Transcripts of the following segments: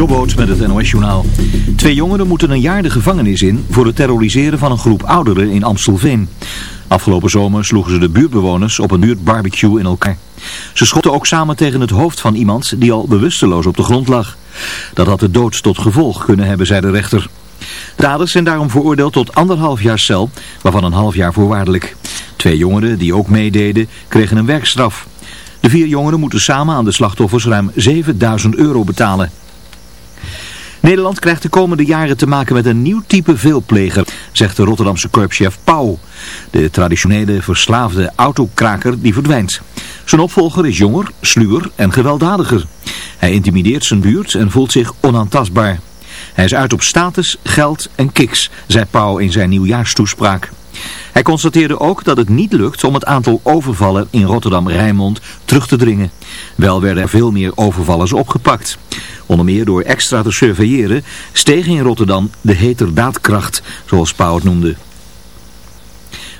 Jobboot met het NOS Journaal. Twee jongeren moeten een jaar de gevangenis in voor het terroriseren van een groep ouderen in Amstelveen. Afgelopen zomer sloegen ze de buurtbewoners op een buurtbarbecue in elkaar. Ze schotten ook samen tegen het hoofd van iemand die al bewusteloos op de grond lag. Dat had de dood tot gevolg kunnen hebben, zei de rechter. De daders zijn daarom veroordeeld tot anderhalf jaar cel, waarvan een half jaar voorwaardelijk. Twee jongeren die ook meededen kregen een werkstraf. De vier jongeren moeten samen aan de slachtoffers ruim 7000 euro betalen. Nederland krijgt de komende jaren te maken met een nieuw type veelpleger, zegt de Rotterdamse korpschef Pauw. De traditionele verslaafde autokraker die verdwijnt. Zijn opvolger is jonger, sluwer en gewelddadiger. Hij intimideert zijn buurt en voelt zich onaantastbaar. Hij is uit op status, geld en kiks, zei Pauw in zijn nieuwjaarstoespraak. Hij constateerde ook dat het niet lukt om het aantal overvallen in Rotterdam-Rijnmond terug te dringen. Wel werden er veel meer overvallers opgepakt. Onder meer door extra te surveilleren steeg in Rotterdam de heterdaadkracht, zoals Pauw het noemde.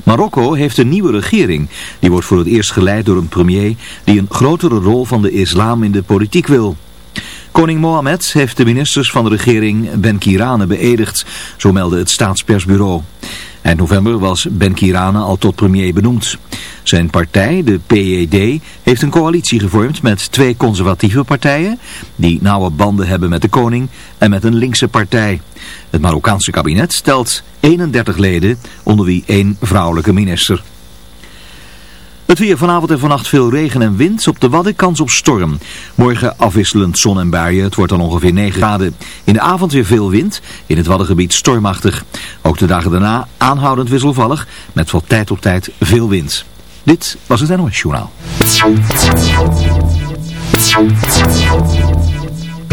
Marokko heeft een nieuwe regering. Die wordt voor het eerst geleid door een premier die een grotere rol van de islam in de politiek wil. Koning Mohammed heeft de ministers van de regering Ben Kirane beëdigd, zo meldde het staatspersbureau. Eind november was Ben Kirane al tot premier benoemd. Zijn partij, de PED, heeft een coalitie gevormd met twee conservatieve partijen, die nauwe banden hebben met de koning, en met een linkse partij. Het Marokkaanse kabinet stelt 31 leden, onder wie één vrouwelijke minister. Het weer vanavond en vannacht veel regen en wind. Op de Wadden kans op storm. Morgen afwisselend zon en buien. Het wordt dan ongeveer 9 graden. In de avond weer veel wind. In het Waddengebied stormachtig. Ook de dagen daarna aanhoudend wisselvallig. Met van tijd tot tijd veel wind. Dit was het NOS Journaal.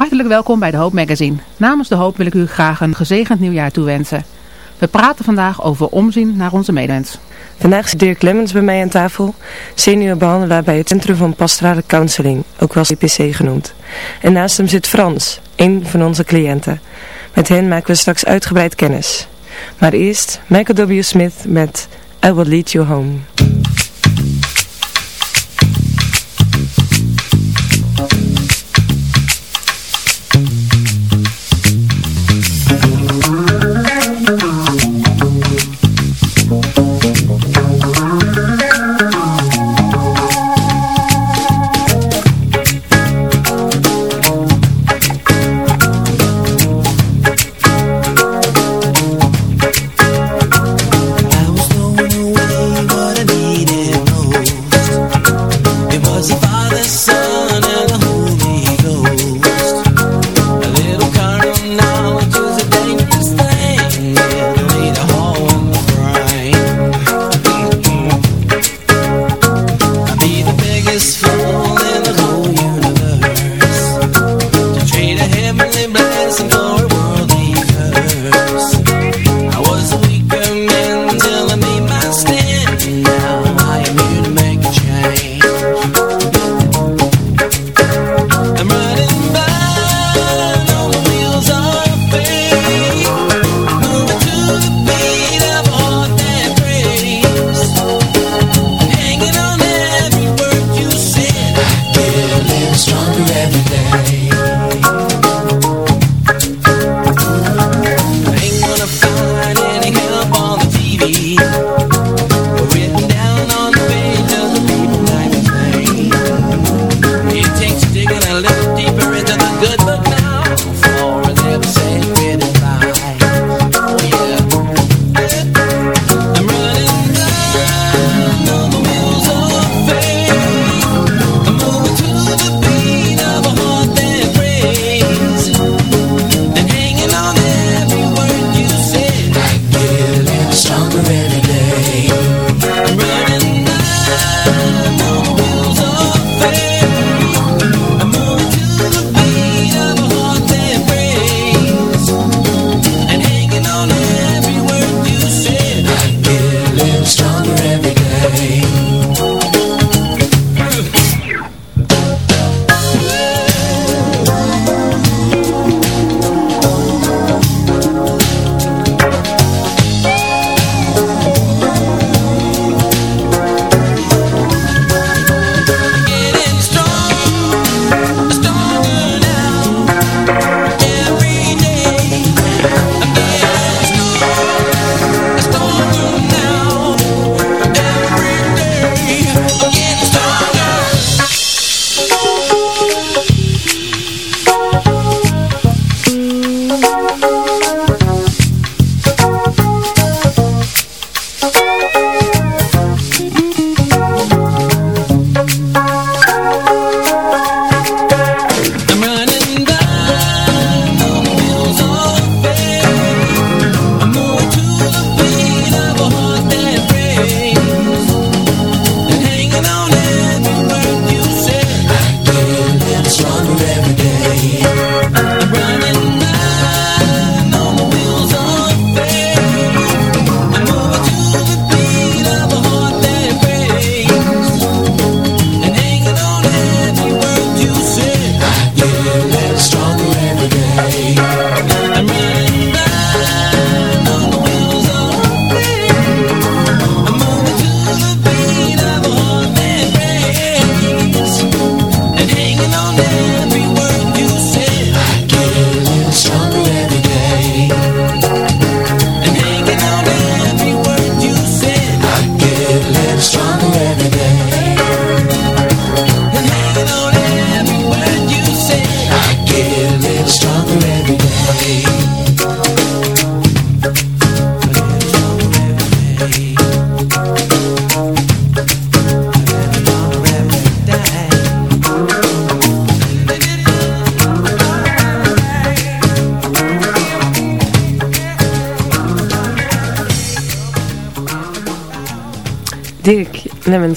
Hartelijk welkom bij de Hoop Magazine. Namens de Hoop wil ik u graag een gezegend nieuwjaar toewensen. We praten vandaag over omzien naar onze medemens. Vandaag zit Dirk Lemmens bij mij aan tafel, senior behandelaar bij het Centrum van Pastorale Counseling, ook wel CPC genoemd. En naast hem zit Frans, een van onze cliënten. Met hen maken we straks uitgebreid kennis. Maar eerst Michael W. Smith met I Will Lead You Home. lives.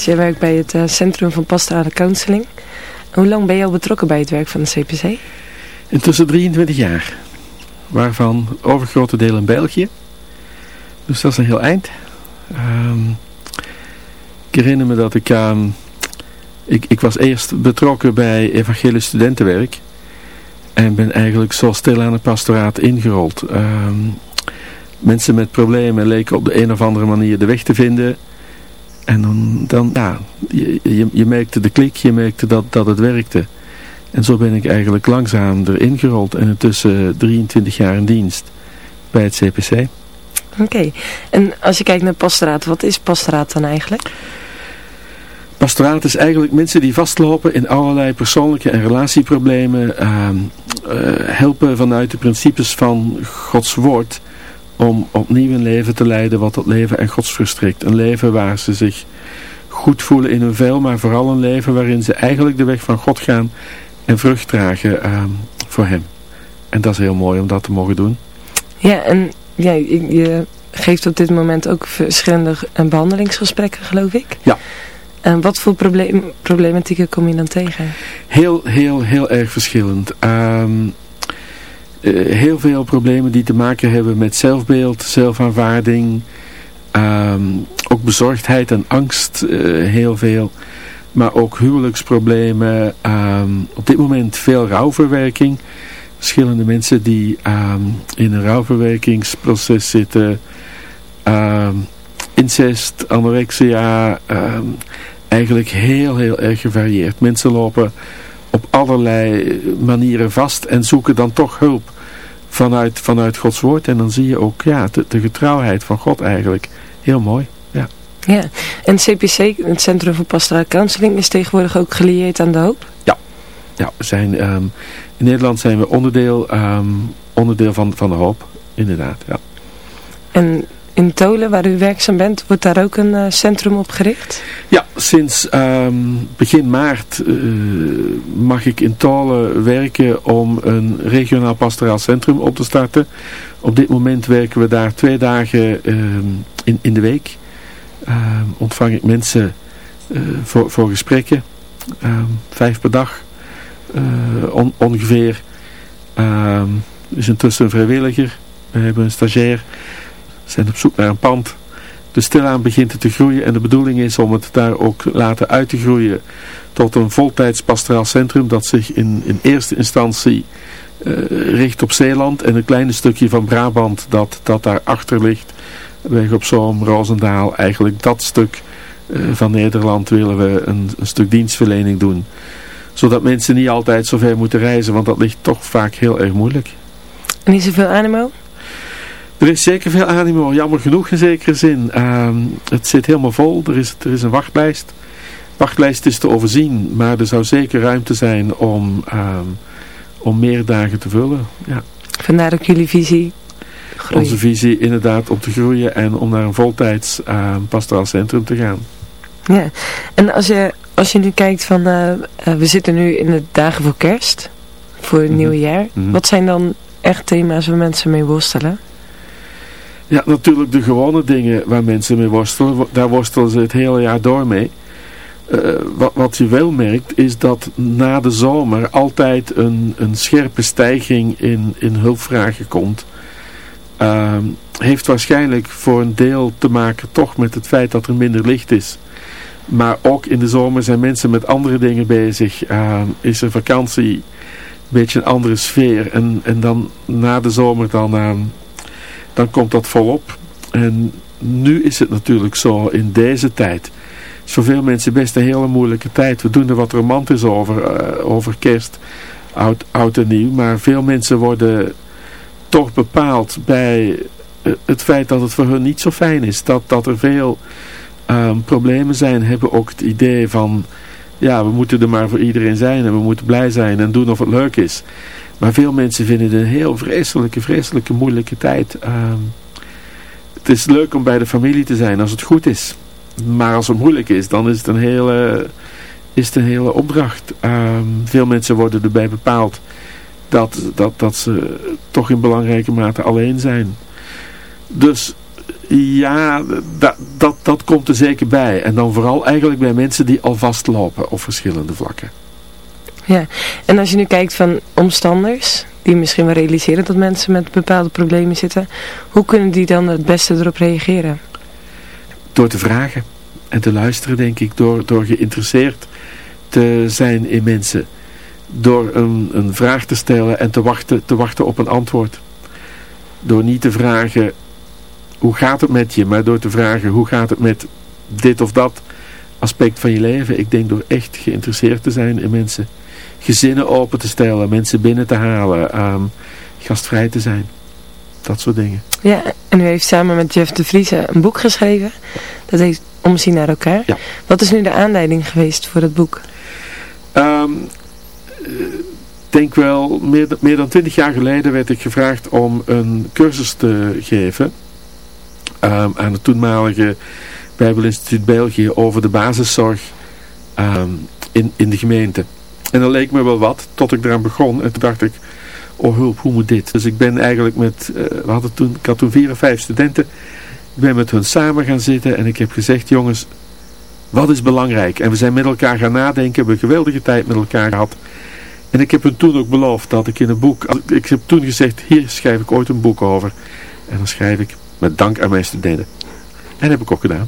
Jij werkt bij het uh, Centrum van Pastorale Counseling. Hoe lang ben je al betrokken bij het werk van de CPC? Intussen 23 jaar. Waarvan overgrote deel in België. Dus dat is een heel eind. Um, ik herinner me dat ik... Um, ik, ik was eerst betrokken bij evangelisch studentenwerk. En ben eigenlijk zo stil aan het pastoraat ingerold. Um, mensen met problemen leken op de een of andere manier de weg te vinden. En dan, dan ja, je, je, je merkte de klik, je merkte dat, dat het werkte. En zo ben ik eigenlijk langzaam erin gerold. En intussen 23 jaar in dienst bij het CPC. Oké, en als je kijkt naar pastoraat, wat is pastoraat dan eigenlijk? Pastoraat is eigenlijk mensen die vastlopen in allerlei persoonlijke en relatieproblemen. Uh, uh, helpen vanuit de principes van Gods woord om opnieuw een leven te leiden wat dat leven en Gods verstrikt. Een leven waar ze zich goed voelen in hun vel, maar vooral een leven waarin ze eigenlijk de weg van God gaan en vrucht dragen uh, voor hem. En dat is heel mooi om dat te mogen doen. Ja, en ja, je geeft op dit moment ook verschillende behandelingsgesprekken, geloof ik. Ja. En wat voor probleem, problematieken kom je dan tegen? Heel, heel, heel erg verschillend. Um, uh, heel veel problemen die te maken hebben met zelfbeeld, zelfaanvaarding, um, ook bezorgdheid en angst, uh, heel veel. Maar ook huwelijksproblemen, um, op dit moment veel rouwverwerking. Verschillende mensen die in een rouwverwerkingsproces zitten, incest, anorexia, eigenlijk heel heel erg gevarieerd. Mensen lopen op allerlei manieren vast en zoeken dan toch hulp vanuit, vanuit Gods woord. En dan zie je ook ja, de, de getrouwheid van God eigenlijk. Heel mooi. Ja. Ja, en CPC, het Centrum voor Pastoraal Counseling, is tegenwoordig ook gelieerd aan de hoop? Ja, ja we zijn, um, in Nederland zijn we onderdeel, um, onderdeel van, van de hoop, inderdaad. Ja. En in Tolen, waar u werkzaam bent, wordt daar ook een uh, centrum opgericht? Ja, sinds um, begin maart uh, mag ik in Tolen werken om een regionaal pastoraal centrum op te starten. Op dit moment werken we daar twee dagen um, in, in de week. Um, ontvang ik mensen uh, voor, voor gesprekken. vijf per dag on, ongeveer. is intussen een vrijwilliger. We hebben een stagiair zijn op zoek naar een pand. Dus stilaan begint het te groeien en de bedoeling is om het daar ook laten uit te groeien tot een voltijds pastoraal centrum dat zich in, in eerste instantie uh, richt op Zeeland en een kleine stukje van Brabant dat, dat daarachter ligt. Weg op Zoom, Roosendaal, eigenlijk dat stuk uh, van Nederland willen we een, een stuk dienstverlening doen. Zodat mensen niet altijd zo ver moeten reizen, want dat ligt toch vaak heel erg moeilijk. En is er veel animo? Er is zeker veel animo, jammer genoeg in zekere zin. Uh, het zit helemaal vol, er is, er is een wachtlijst. De wachtlijst is te overzien, maar er zou zeker ruimte zijn om, uh, om meer dagen te vullen. Ja. Vandaar ook jullie visie groeien. Onze visie inderdaad om te groeien en om naar een voltijds uh, pastoraal centrum te gaan. Ja, en als je, als je nu kijkt van, uh, we zitten nu in de dagen voor kerst, voor het mm -hmm. nieuwe jaar. Mm -hmm. Wat zijn dan echt thema's waar mensen mee worstelen? Ja, natuurlijk de gewone dingen waar mensen mee worstelen. Daar worstelen ze het hele jaar door mee. Uh, wat, wat je wel merkt is dat na de zomer altijd een, een scherpe stijging in, in hulpvragen komt. Uh, heeft waarschijnlijk voor een deel te maken toch met het feit dat er minder licht is. Maar ook in de zomer zijn mensen met andere dingen bezig. Uh, is er vakantie, een beetje een andere sfeer. En, en dan na de zomer dan dan komt dat volop. En nu is het natuurlijk zo in deze tijd. Het is voor veel mensen best een hele moeilijke tijd. We doen er wat romantisch over, uh, over kerst, oud, en nieuw. Maar veel mensen worden toch bepaald bij het feit dat het voor hun niet zo fijn is. Dat, dat er veel um, problemen zijn, hebben ook het idee van... Ja, we moeten er maar voor iedereen zijn en we moeten blij zijn en doen of het leuk is. Maar veel mensen vinden het een heel vreselijke, vreselijke moeilijke tijd. Uh, het is leuk om bij de familie te zijn als het goed is. Maar als het moeilijk is, dan is het een hele, is het een hele opdracht. Uh, veel mensen worden erbij bepaald dat, dat, dat ze toch in belangrijke mate alleen zijn. Dus Ja, dat, dat, dat komt er zeker bij. En dan vooral eigenlijk bij mensen die al vastlopen op verschillende vlakken. Ja, en als je nu kijkt van omstanders, die misschien wel realiseren dat mensen met bepaalde problemen zitten, hoe kunnen die dan het beste erop reageren? Door te vragen en te luisteren, denk ik. Door, door geïnteresseerd te zijn in mensen. Door een, een vraag te stellen en te wachten, te wachten op een antwoord. Door niet te vragen, hoe gaat het met je? Maar door te vragen, hoe gaat het met dit of dat aspect van je leven? Ik denk door echt geïnteresseerd te zijn in mensen. Gezinnen open te stellen, mensen binnen te halen, um, gastvrij te zijn. Dat soort dingen. Ja, en u heeft samen met Jeff de Vries een boek geschreven. Dat heet Omzien naar elkaar. Ja. Wat is nu de aanleiding geweest voor het boek? Um, denk wel, meer, meer dan twintig jaar geleden werd ik gevraagd om een cursus te geven um, aan het toenmalige Bijbelinstituut België over de basiszorg um, in, in de gemeente. En dat leek me wel wat, tot ik eraan begon. En toen dacht ik, oh hulp, hoe moet dit? Dus ik ben eigenlijk met, uh, we hadden toen, ik had toen vier of vijf studenten. Ik ben met hun samen gaan zitten en ik heb gezegd, jongens, wat is belangrijk? En we zijn met elkaar gaan nadenken, hebben een geweldige tijd met elkaar gehad. En ik heb hun toen ook beloofd dat ik in een boek, ik heb toen gezegd, hier schrijf ik ooit een boek over. En dan schrijf ik met dank aan mijn studenten. En dat heb ik ook gedaan.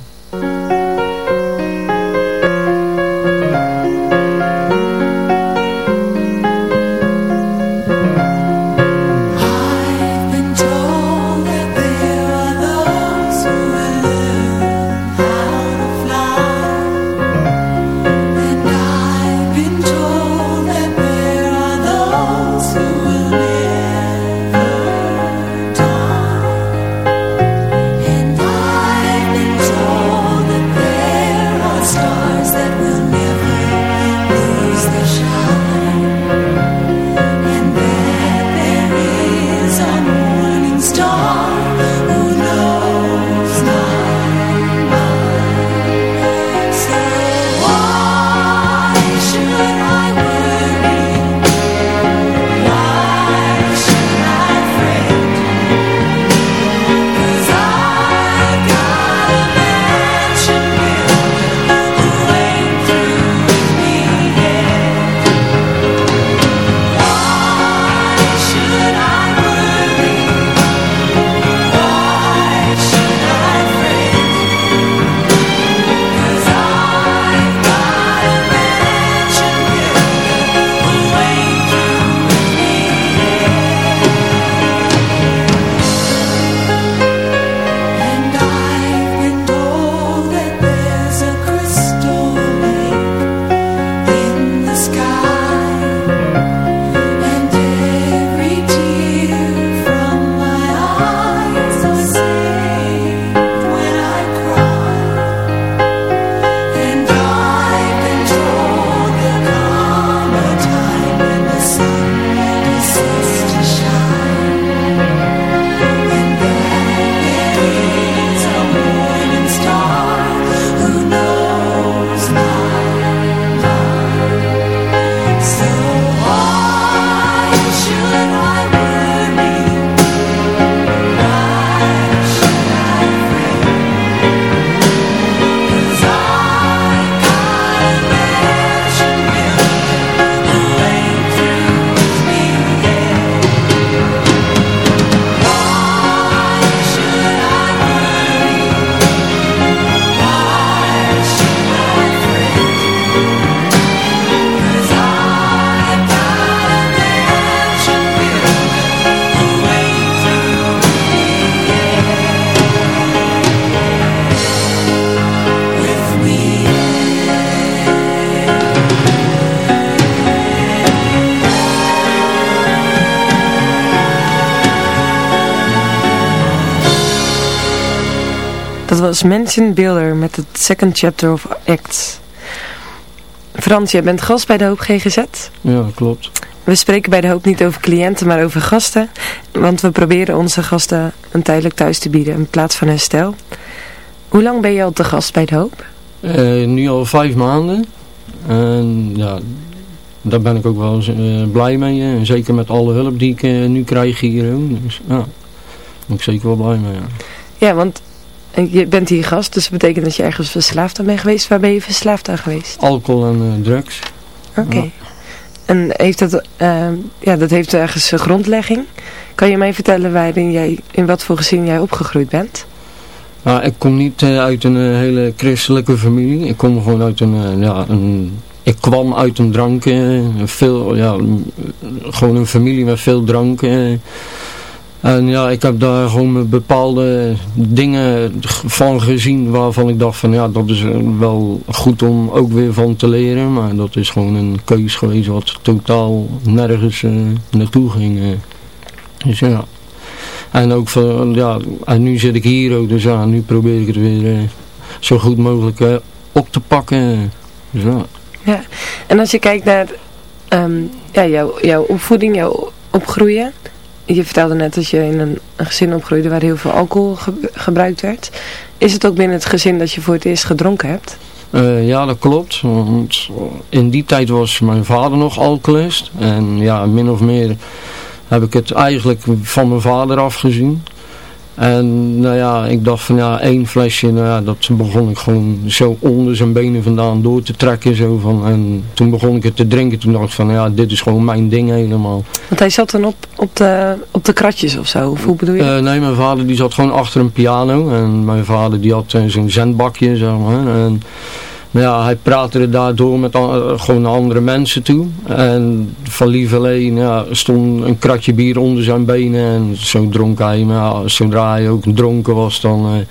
Was Mansion Builder met het second chapter of Acts. Frans, jij bent gast bij de Hoop GGZ? Ja, klopt. We spreken bij de Hoop niet over cliënten, maar over gasten. Want we proberen onze gasten een tijdelijk thuis te bieden in plaats van herstel. Hoe lang ben je al te gast bij de Hoop? Uh, nu al vijf maanden. En ja, daar ben ik ook wel uh, blij mee. En zeker met alle hulp die ik uh, nu krijg hier. Dus ja, daar ben ik zeker wel blij mee. Ja, ja want je bent hier gast, dus dat betekent dat je ergens verslaafd aan bent geweest. Waar ben je verslaafd aan geweest? Alcohol en drugs. Oké. En heeft dat, ja, dat heeft ergens een grondlegging. Kan je mij vertellen waarin jij, in wat voor gezin jij opgegroeid bent? Nou, ik kom niet uit een hele christelijke familie. Ik kom gewoon uit een, ja, een ik kwam uit een drank, veel, ja, gewoon een familie met veel drank. En ja, ik heb daar gewoon bepaalde dingen van gezien waarvan ik dacht van ja, dat is wel goed om ook weer van te leren. Maar dat is gewoon een keus geweest wat totaal nergens uh, naartoe ging. Dus ja. En ook van, ja, en nu zit ik hier ook, dus ja, nu probeer ik het weer zo goed mogelijk op te pakken. Dus ja. Ja, en als je kijkt naar um, ja, jouw, jouw opvoeding, jouw opgroeien. Je vertelde net dat je in een, gezin opgroeide waar heel veel alcohol gebruikt werd. Is het ook binnen het gezin dat je voor het eerst gedronken hebt? Uh, ja, dat klopt. Want in die tijd was mijn vader nog alcoholist. En ja, min of meer heb ik het eigenlijk van mijn vader afgezien. En nou ja, ik dacht van ja, één flesje, nou ja, dat begon ik gewoon zo onder zijn benen vandaan door te trekken. Zo van, en toen begon ik het te drinken. Toen dacht ik van ja, dit is gewoon mijn ding helemaal. Want hij zat dan op, op, de, op de kratjes of zo? Of hoe bedoel je? Uh, nee, mijn vader die zat gewoon achter een piano. En mijn vader die had uh, zo'n zendbakje, zeg maar. En ja, hij praatte er daardoor met uh, gewoon andere mensen toe. En van lieverleen ja, stond een kratje bier onder zijn benen. En zo dronk hij. Maar ja, zodra hij ook dronken was, dan... Uh,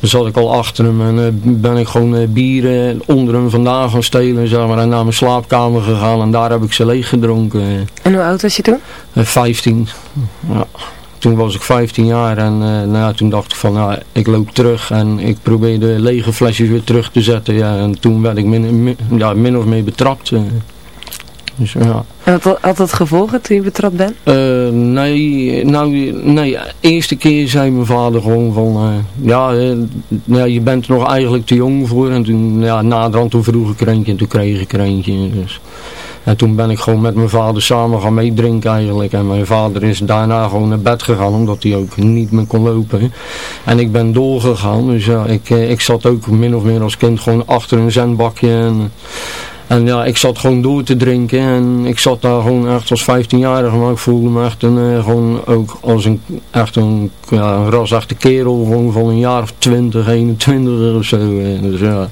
zat ik al achter hem en uh, ben ik gewoon uh, bieren onder hem vandaan gaan stelen zeg maar, en naar mijn slaapkamer gegaan en daar heb ik ze leeg gedronken. En hoe oud was je toen? 15. Ja toen was ik 15 jaar en uh, nou ja, toen dacht ik van nou, ik loop terug en ik probeer de lege flesjes weer terug te zetten. Ja, en toen werd ik min, ja, min of meer betrapt. Uh. Dus, ja. En wat had dat gevolgen toen je betrapt bent? Uh, nee, nou, nee, de eerste keer zei mijn vader gewoon van, ja, ja, je bent er nog eigenlijk te jong voor. En toen, ja, naderhand toen vroeg ik er eentje en toen kreeg ik er eentje. Dus. En toen ben ik gewoon met mijn vader samen gaan meedrinken eigenlijk. En mijn vader is daarna gewoon naar bed gegaan, omdat hij ook niet meer kon lopen. En ik ben doorgegaan, dus ja, ik, eh, ik zat ook min of meer als kind gewoon achter een zendbakje. En, en ja, ik zat gewoon door te drinken en ik zat daar gewoon echt als 15-jarige, maar ik voelde me echt een, uh, gewoon ook als een, echt een, ja, kerel, gewoon van een jaar of 20, 21 of zo. Eh, dus ja...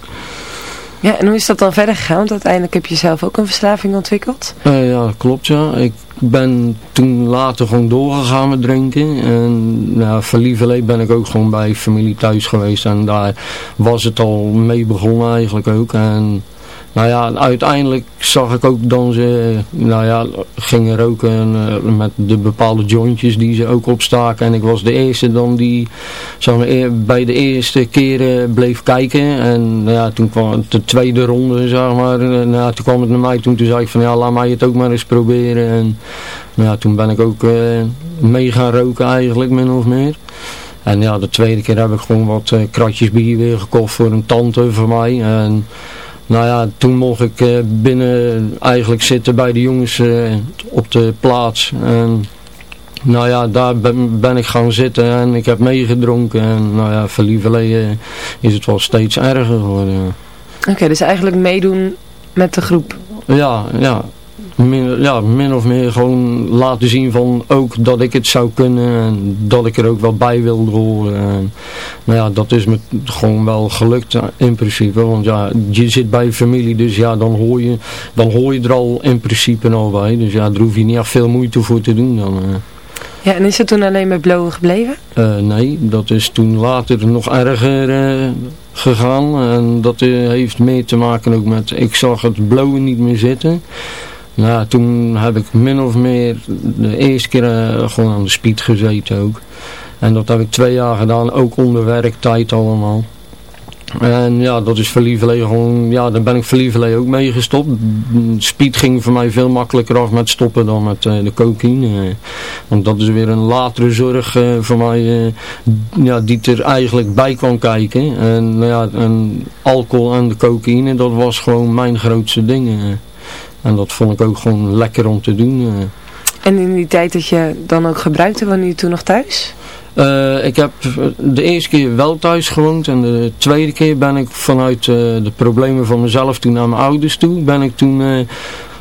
Ja, en hoe is dat dan verder gegaan? Want uiteindelijk heb je zelf ook een verslaving ontwikkeld. Uh, ja, klopt ja. Ik ben toen later gewoon doorgegaan met drinken. En ja, voor ben ik ook gewoon bij familie thuis geweest. En daar was het al mee begonnen eigenlijk ook. En nou ja, uiteindelijk zag ik ook dan ze nou ja, gingen roken uh, met de bepaalde jointjes die ze ook opstaken. En ik was de eerste dan die zeg maar, bij de eerste keren bleef kijken. En nou ja, toen kwam de tweede ronde, zeg maar, eh, nou toen kwam het naar mij. Toen, toen zei ik van ja, laat mij het ook maar eens proberen. En nou ja, toen ben ik ook uh, mee gaan roken eigenlijk, min of meer. En ja, de tweede keer heb ik gewoon wat uh, kratjes bier weer gekocht voor een tante van mij. En nou ja, toen mocht ik uh, binnen eigenlijk zitten bij de jongens uh, op de plaats. En nou ja, daar ben, ben, ik gaan zitten en ik heb meegedronken. En nou ja, voor lieverlee is het wel steeds erger geworden. Oké, dus eigenlijk meedoen met de groep. Ja, ja min, ja, min of meer gewoon laten zien van ook dat ik het zou kunnen en dat ik er ook wel bij wilde horen. En, nou ja, dat is me gewoon wel gelukt in principe, want ja, je zit bij je familie, dus ja, dan hoor je, dan hoor je er al in principe al bij. Dus ja, daar hoef je niet echt veel moeite voor te doen dan. Uh. Ja, en is het toen alleen met blowen gebleven? Uh, nee, dat is toen later nog erger uh, gegaan. En dat heeft mee te maken ook met, ik zag het blowen niet meer zitten. Nou, toen heb ik min of meer de eerste keer uh, gewoon aan de speed gezeten ook. En dat heb ik twee jaar gedaan, ook onder werktijd allemaal. En ja, dat is verlievelee gewoon, ja, daar ben ik verlievelee ook mee gestopt. Speed ging voor mij veel makkelijker af met stoppen dan met uh, de cocaïne. Want dat is weer een latere zorg uh, voor mij, ja, die er eigenlijk bij kwam kijken. En, nou ja, en alcohol en de cocaïne, dat was gewoon mijn grootste ding. En dat vond ik ook gewoon lekker om te doen. En in die tijd dat je dan ook gebruikte, wanneer je toen nog thuis? Uh, ik heb de eerste keer wel thuis gewoond en de tweede keer ben ik vanuit uh, de problemen van mezelf toen naar mijn ouders toe, ben ik toen uh,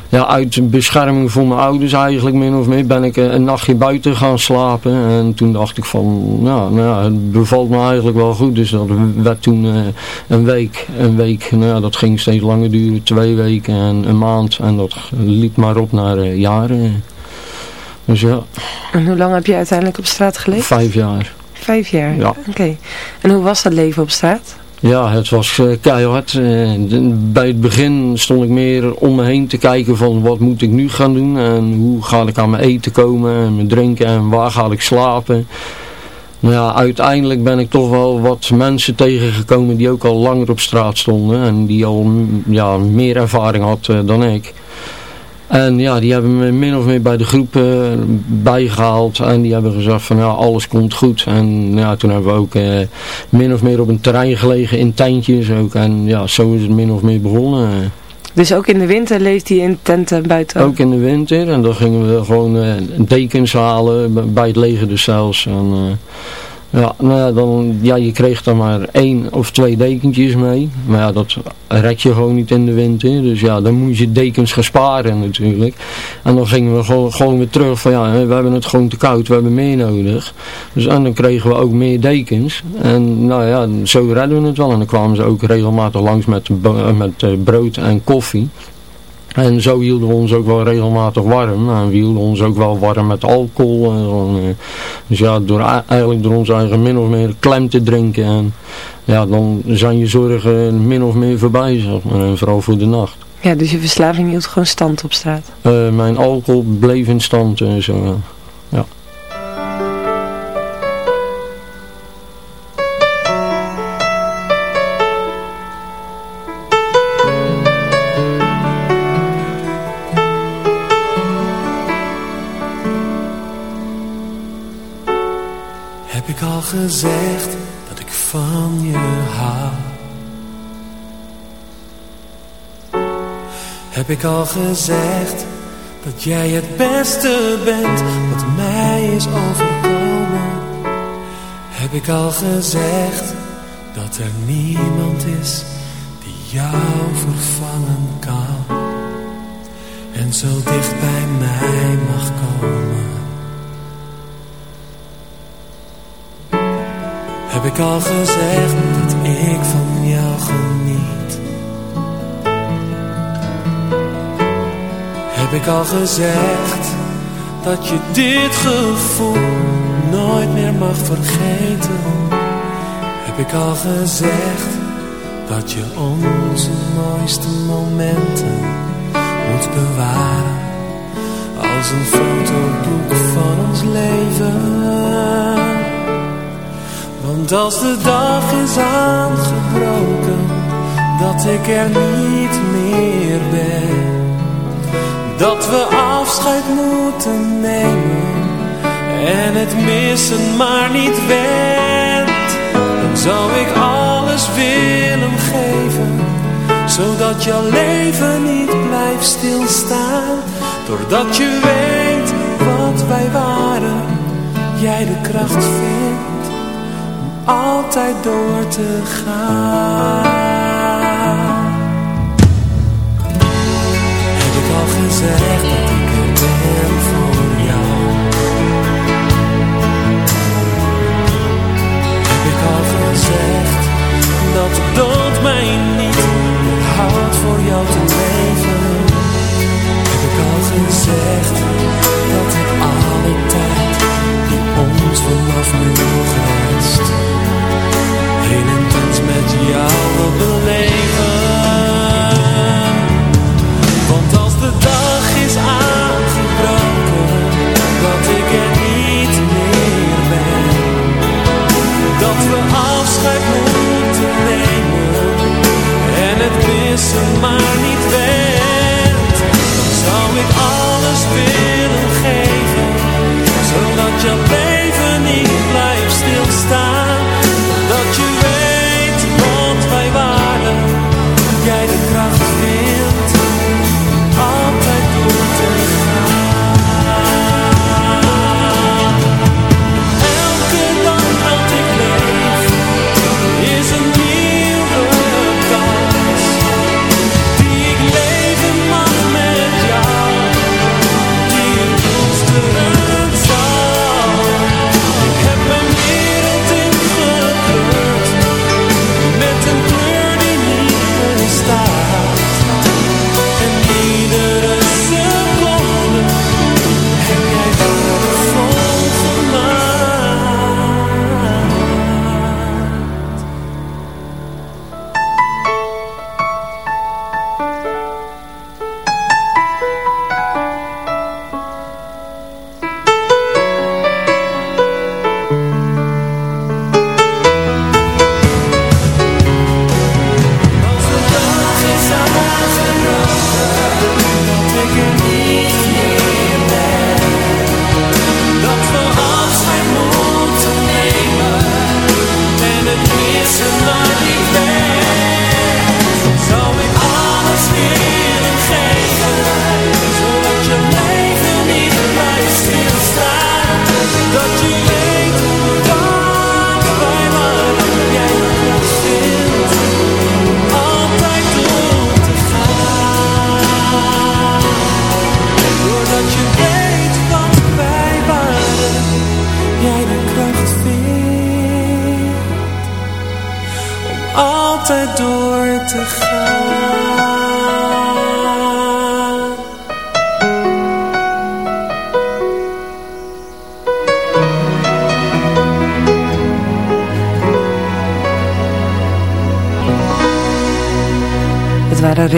ja, uit bescherming voor mijn ouders eigenlijk min of meer, ben ik een nachtje buiten gaan slapen en toen dacht ik van, nou, nou het bevalt me eigenlijk wel goed, dus dat werd toen een week, een week, nou dat ging steeds langer duren, twee weken en een maand en dat liep maar op naar jaren. Dus ja. En hoe lang heb je uiteindelijk op straat geleefd? Vijf jaar. Vijf jaar? Ja. Oké. En hoe was dat leven op straat? Ja, het was uh, keihard. Uh, bij het begin stond ik meer om me heen te kijken van wat moet ik nu gaan doen en hoe ga ik aan mijn eten komen en mijn drinken en waar ga ik slapen. Nou ja, uiteindelijk ben ik toch wel wat mensen tegengekomen die ook al langer op straat stonden en die al ja, meer ervaring had uh, dan ik. En ja, die hebben me min of meer bij de groep uh, bijgehaald. En die hebben gezegd van ja, alles komt goed. En ja, toen hebben we ook uh, min of meer op een terrein gelegen in tentjes ook. En ja, zo is het min of meer begonnen. Dus ook in de winter leeft hij in tenten buiten? Ook in de winter. En dan gingen we gewoon uh, dekens halen bij het leger dus zelfs. En, ja, nou ja, dan, ja, je kreeg dan maar één of twee dekentjes mee. Maar ja, dat red je gewoon niet in de winter. Dus ja, dan moet je dekens gaan sparen natuurlijk. En dan gingen we gewoon, gewoon weer terug van ja, we hebben het gewoon te koud, we hebben meer nodig. Dus en dan kregen we ook meer dekens. En nou ja, zo redden we het wel. En dan kwamen ze ook regelmatig langs met, met uh, brood en koffie. En zo hielden we ons ook wel regelmatig warm. En we hielden ons ook wel warm met alcohol. En, dus ja, door, eigenlijk door ons eigen min of meer klem te drinken. En ja, dan zijn je zorgen min of meer voorbij, zeg maar. En vooral voor de nacht. Ja, dus je verslaving hield gewoon stand op straat? Uh, mijn alcohol bleef in stand en zo, gezegd dat ik van je hou? Heb ik al gezegd dat jij het beste bent wat mij is overkomen? Heb ik al gezegd dat er niemand is die jou vervangen kan en zo dicht bij mij mag komen? Heb ik al gezegd dat ik van jou geniet? Heb ik al gezegd dat je dit gevoel nooit meer mag vergeten? Heb ik al gezegd dat je onze mooiste momenten moet bewaren als een fotoboek van ons leven? Want als de dag is aangebroken, dat ik er niet meer ben. Dat we afscheid moeten nemen en het missen maar niet went. Dan zou ik alles willen geven, zodat jouw leven niet blijft stilstaan. Doordat je weet wat wij waren, jij de kracht vindt altijd door te gaan. Heb ik al gezegd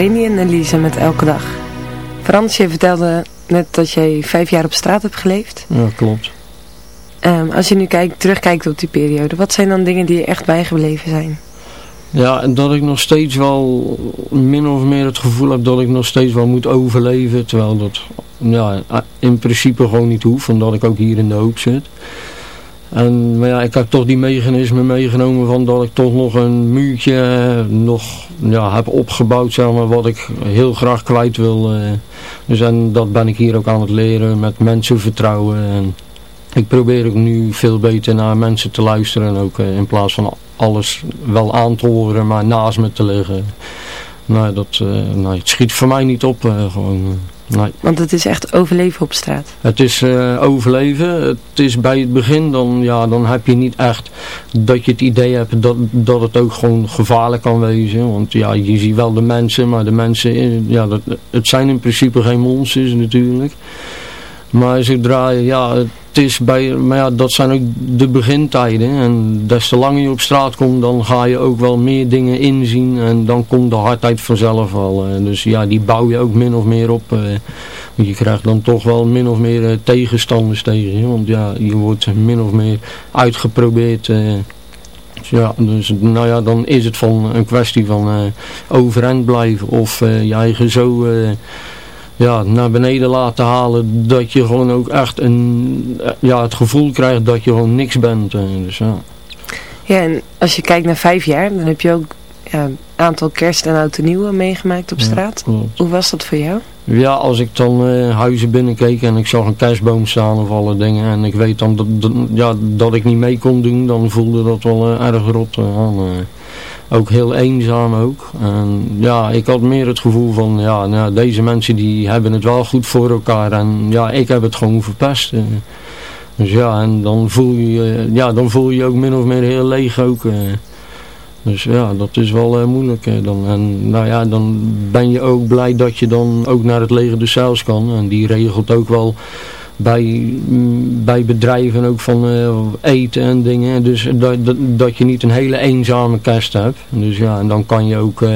Remy en Elise met Elke Dag. Frans, je vertelde net dat jij vijf jaar op straat hebt geleefd. Ja, klopt. Um, als je nu kijkt, terugkijkt op die periode, wat zijn dan dingen die je echt bijgebleven zijn? Ja, dat ik nog steeds wel min of meer het gevoel heb dat ik nog steeds wel moet overleven. Terwijl dat ja, in principe gewoon niet hoeft, omdat ik ook hier in de hoop zit. En, maar ja, ik heb toch die mechanismen meegenomen van dat ik toch nog een muurtje nog ja, heb opgebouwd, zeg maar, wat ik heel graag kwijt wil. Eh. Dus en dat ben ik hier ook aan het leren met mensen vertrouwen. En ik probeer ook nu veel beter naar mensen te luisteren. Ook uh, in plaats van alles wel aan te horen, maar naast me te liggen. Nou, dat, uh, nou, het schiet voor mij niet op. Gewoon, nee. Want het is echt overleven op straat? Het is overleven. Het is bij het begin, dan, ja, dan heb je niet echt dat je het idee hebt dat, dat het ook gewoon gevaarlijk kan wezen. Want ja, je ziet wel de mensen, maar de mensen, ja, dat, het zijn in principe geen monsters natuurlijk. Maar zodra, ja, het is bij, maar ja, dat zijn ook de begintijden. En des te langer je op straat komt, dan ga je ook wel meer dingen inzien. En dan komt de hardheid vanzelf al. Dus ja, die bouw je ook min of meer op. Eh, je krijgt dan toch wel min of meer eh, tegenstanders tegen je. Want ja, je wordt min of meer uitgeprobeerd. Eh. Dus ja, dus nou ja, dan is het van een kwestie van overeind blijven. Of je eigen zo ja, naar beneden laten halen. Dat je gewoon ook echt een, ja, het gevoel krijgt dat je gewoon niks bent. Eh, dus, ja. ja, en als je kijkt naar vijf jaar, dan heb je ook ja, een aantal kerst- en oud nieuwe meegemaakt op straat. Hoe was dat voor jou? Ja, als ik dan uh, huizen binnenkeek en ik zag een kerstboom staan of alle dingen en ik weet dan dat, ja, dat ik niet mee kon doen, dan voelde dat wel uh, erg rot aan ook heel eenzaam ook. En ja, ik had meer het gevoel van, ja, nou, deze mensen die hebben het wel goed voor elkaar. En ja, ik heb het gewoon verpest. Dus ja, en dan voel je ja, dan voel je ook min of meer heel leeg ook. Eh. Dus ja, dat is wel moeilijk. Dan. En nou ja, dan ben je ook blij dat je dan ook naar het leger de Zeils kan. En die regelt ook wel bij, bij bedrijven ook van uh, eten en dingen. Dus dat, dat, dat, je niet een hele eenzame kerst hebt. Dus ja, en dan kan je ook uh,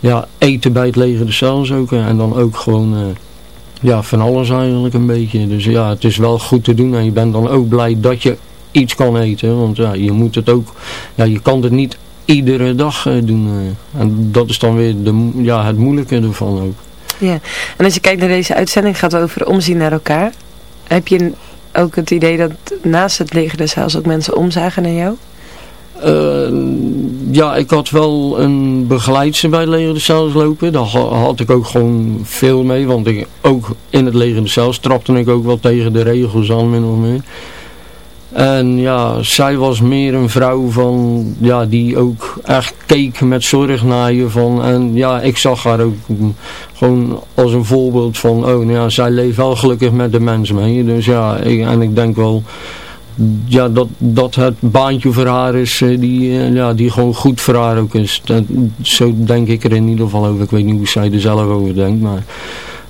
ja, eten bij het leger de zelfs ook. En dan ook gewoon ja, van alles eigenlijk een beetje. Dus ja, het is wel goed te doen. En je bent dan ook blij dat je iets kan eten. Want ja, je moet het ook, ja, je kan het niet iedere dag doen. en dat is dan weer de, ja, het moeilijke ervan ook. Ja, en als je kijkt naar deze uitzending gaat het over omzien naar elkaar. Heb je ook het idee dat naast het leger des Heils ook mensen omzagen naar jou? Uh, ja, ik had wel een begeleidster bij het leger des Heils lopen. Daar had ik ook gewoon veel mee. Want ik, ook in het leger des Heils trapte ik ook wel tegen de regels aan min of meer. En ja, zij was meer een vrouw van, ja, die ook echt keek met zorg naar je van. En ja, ik zag haar ook gewoon als een voorbeeld van, oh nou ja, zij leeft wel gelukkig met de mens mee. Dus ja, en ik denk wel, ja, dat, dat het baantje voor haar is, eh, die, eh, ja, die gewoon goed voor haar ook is. Dat, zo denk ik er in ieder geval over. Ik weet niet hoe zij er zelf over denkt, maar...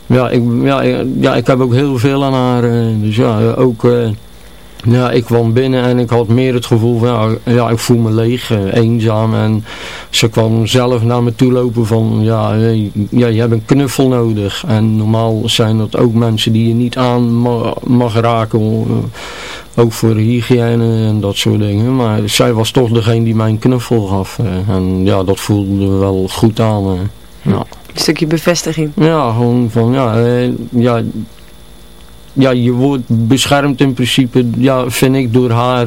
Ja, ik, ja, ja, ik heb ook heel veel aan haar. Eh, dus ja, ook... Ja, ik kwam binnen en ik had meer het gevoel van, ja, ik voel me leeg, eh, eenzaam. En ze kwam zelf naar me toe lopen van, ja, ja, je hebt een knuffel nodig. En normaal zijn dat ook mensen die je niet aan mag, raken, eh, ook voor hygiëne en dat soort dingen. Maar zij was toch degene die mij een knuffel gaf. Eh, en ja, dat voelde wel goed aan. Ja. Een stukje bevestiging. Ja, gewoon van, ja, ja ja, je wordt beschermd in principe, ja, vind ik, door haar.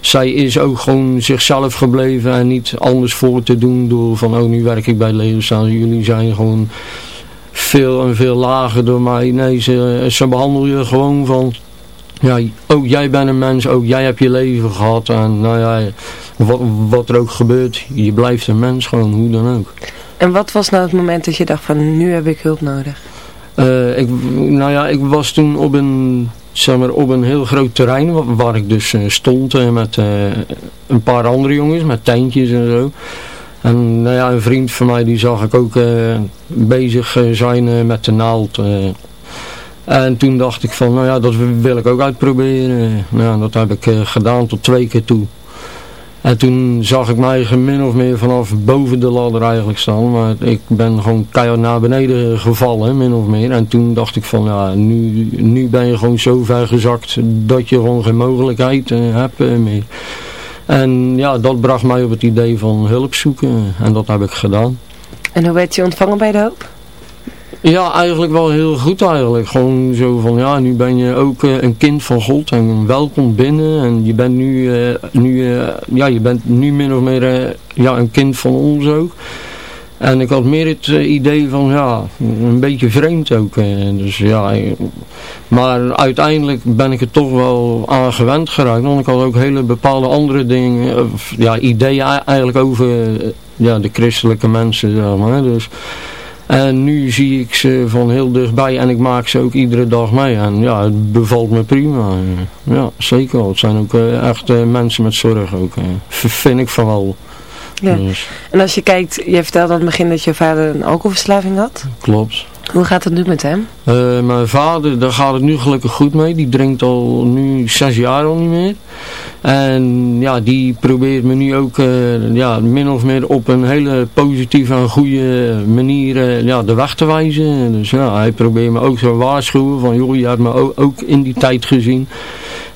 Zij is ook gewoon zichzelf gebleven en niet anders voor te doen door van, oh, nu werk ik bij Leeuwenstaal. Jullie zijn gewoon veel en veel lager door mij. Nee, ze, ze behandelen je gewoon van, ja, ook jij bent een mens, ook jij hebt je leven gehad. En nou ja, wat, wat er ook gebeurt, je blijft een mens gewoon, hoe dan ook. En wat was nou het moment dat je dacht van, nu heb ik hulp nodig? Uh, ik, nou ja, ik was toen op een, zeg maar, op een heel groot terrein waar, ik dus uh, stond uh, met een paar andere jongens, met tentjes en zo. En nou ja, een vriend van mij die zag ik ook bezig zijn met de naald. En toen dacht ik van, nou ja, dat wil ik ook uitproberen. Nou, dat heb ik gedaan tot twee keer toe. En toen zag ik mij min of meer vanaf boven de ladder eigenlijk staan. Maar ik ben gewoon keihard naar beneden gevallen, min of meer. En toen dacht ik van, ja, nu, nu ben je gewoon zo ver gezakt dat je gewoon geen mogelijkheid uh, hebt uh, meer. En ja, dat bracht mij op het idee van hulp zoeken. En dat heb ik gedaan. En hoe werd je ontvangen bij de hoop? Ja, eigenlijk wel heel goed eigenlijk. Gewoon zo van, ja, nu ben je ook uh, een kind van God en welkom binnen. En je bent nu, uh, nu, uh, ja, je bent nu min of meer ja, een kind van ons ook. En ik had meer het idee van, ja, een beetje vreemd ook. dus ja, maar uiteindelijk ben ik er toch wel aan gewend geraakt. Want ik had ook hele bepaalde andere dingen, ja, ideeën eigenlijk over ja, de christelijke mensen, zeg maar. Dus... En nu zie ik ze van heel dichtbij en ik maak ze ook iedere dag mee. En ja, het bevalt me prima. Ja, zeker wel. Het zijn ook uh, echt uh, mensen met zorg ook. Uh, vind ik vooral. Ja. Dus. En als je kijkt, je vertelde aan het begin dat je vader een alcoholverslaving had. Klopt. Hoe gaat het nu met hem? Uh, mijn vader, daar gaat het nu gelukkig goed mee. Die drinkt al nu zes jaar al niet meer. En ja, die probeert me nu ook uh, ja, min of meer op een hele positieve en goede manier uh, ja, de weg te wijzen. Dus ja, hij probeert me ook te waarschuwen van joh, je hebt me ook in die tijd gezien.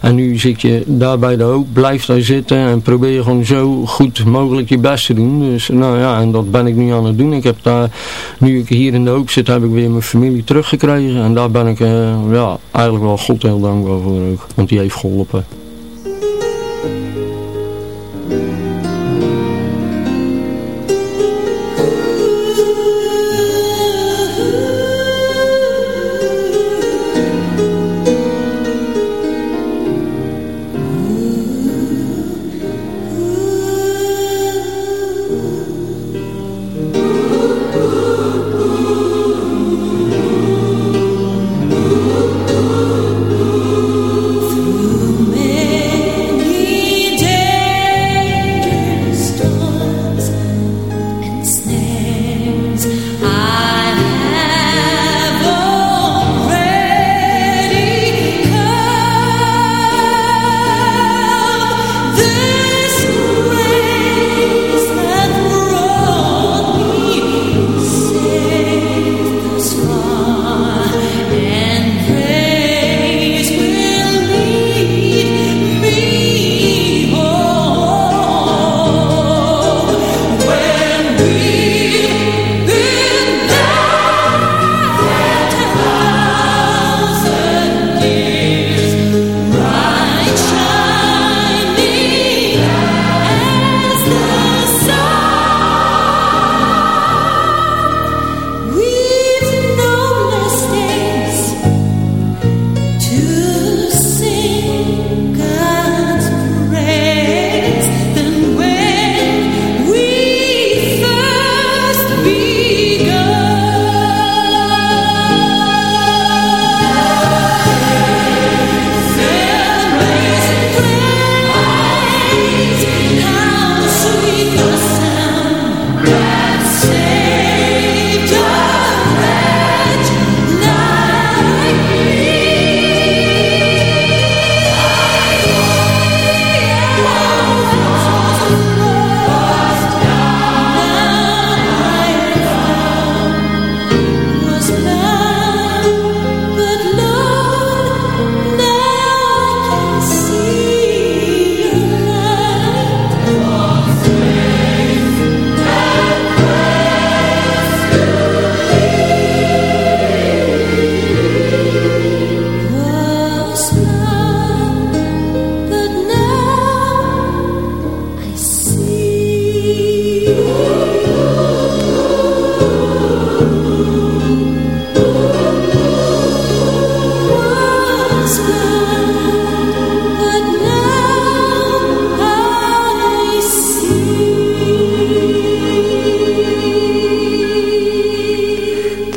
En nu zit je daar bij de hoop, blijf daar zitten en probeer gewoon zo goed mogelijk je best te doen. Dus nou ja, en dat ben ik nu aan het doen. Ik heb daar, nu ik hier in de hoop zit, heb ik weer mijn familie teruggekregen. En daar ben ik uh, ja, eigenlijk wel God heel dankbaar voor ook. Want die heeft geholpen.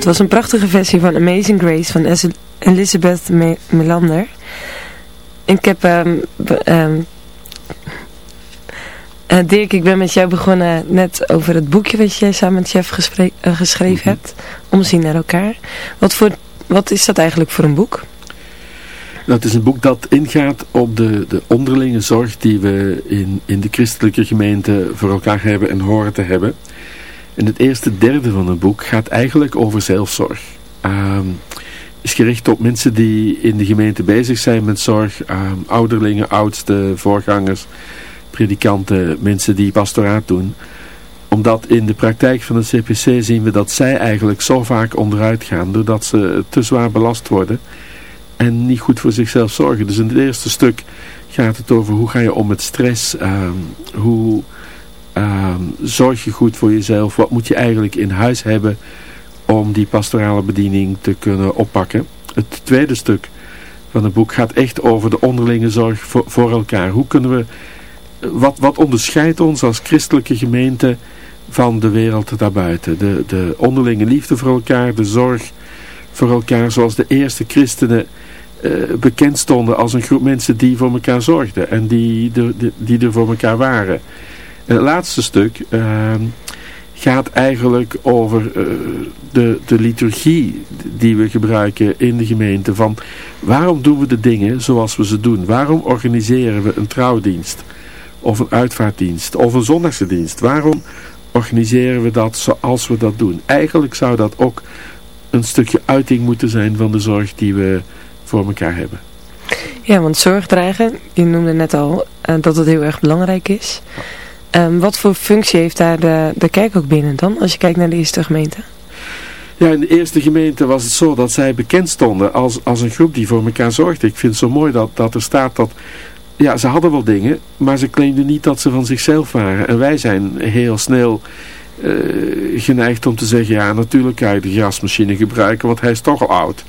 Was een prachtige versie van Amazing Grace van Elizabeth Melander. Ik heb um, um, Uh, Dirk, ik ben met jou begonnen net over het boekje wat jij samen met Jeff geschreven mhm. hebt. Omzien naar elkaar. Wat, voor, wat is dat eigenlijk voor een boek? Het is een boek dat ingaat op de, de onderlinge zorg die we in, in de christelijke gemeente voor elkaar hebben en horen te hebben. En het eerste derde van het boek gaat eigenlijk over zelfzorg. Uh, is gericht op mensen die in de gemeente bezig zijn met zorg. Uh, ouderlingen, oudsten, voorgangers, predikanten, mensen die pastoraat doen. Omdat in de praktijk van het CPC zien we dat zij eigenlijk zo vaak onderuit gaan. Doordat ze te zwaar belast worden en niet goed voor zichzelf zorgen. Dus in het eerste stuk gaat het over hoe ga je om met stress, uh, hoe uh, zorg je goed voor jezelf, wat moet je eigenlijk in huis hebben om die pastorale bediening te kunnen oppakken. Het tweede stuk van het boek gaat echt over de onderlinge zorg voor, elkaar. Hoe kunnen we, wat, wat onderscheidt ons als christelijke gemeente van de wereld daarbuiten? De, de onderlinge liefde voor elkaar, de zorg voor elkaar zoals de eerste christenen uh, bekend stonden als een groep mensen die voor elkaar zorgden en die, de, die er voor elkaar waren. Het laatste stuk uh, gaat eigenlijk over uh, de, de liturgie die we gebruiken in de gemeente. Van waarom doen we de dingen zoals we ze doen? Waarom organiseren we een trouwdienst? Of een uitvaartdienst? Of een zondagse dienst? Waarom organiseren we dat zoals we dat doen? Eigenlijk zou dat ook een stukje uiting moeten zijn van de zorg die we voor elkaar hebben. Ja, want zorg dragen, je noemde net al uh, dat het heel erg belangrijk is. Um, wat voor functie heeft daar de, de kerk ook binnen dan, als je kijkt naar de eerste gemeente? Ja, in de eerste gemeente was het zo dat zij bekend stonden als, als een groep die voor elkaar zorgde. Ik vind het zo mooi dat, dat er staat dat, ja, ze hadden wel dingen, maar ze claimden niet dat ze van zichzelf waren. En wij zijn heel snel uh, geneigd om te zeggen, ja, natuurlijk kan je de grasmachine gebruiken, want hij is toch al oud.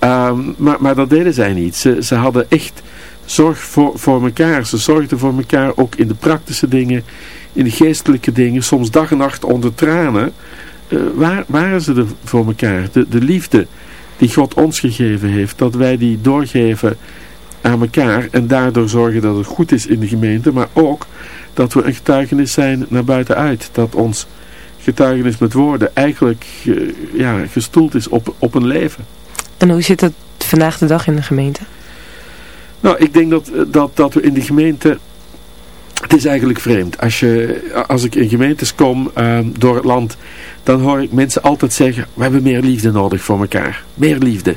Um, maar, maar dat deden zij niet. Ze, ze hadden echt zorg voor, voor elkaar. Ze zorgden voor elkaar ook in de praktische dingen, in de geestelijke dingen. Soms dag en nacht onder tranen. Uh, waar, waren ze er voor elkaar? De, de liefde die God ons gegeven heeft, dat wij die doorgeven aan elkaar en daardoor zorgen dat het goed is in de gemeente, maar ook dat we een getuigenis zijn naar buitenuit. Dat ons getuigenis met woorden eigenlijk uh, ja, gestoeld is op, op een leven. En hoe zit het vandaag de dag in de gemeente? Nou, ik denk dat, dat, dat we in de gemeente... Het is eigenlijk vreemd. Als, je, als ik in gemeentes kom uh, door het land, dan hoor ik mensen altijd zeggen, we hebben meer liefde nodig voor elkaar. Meer liefde.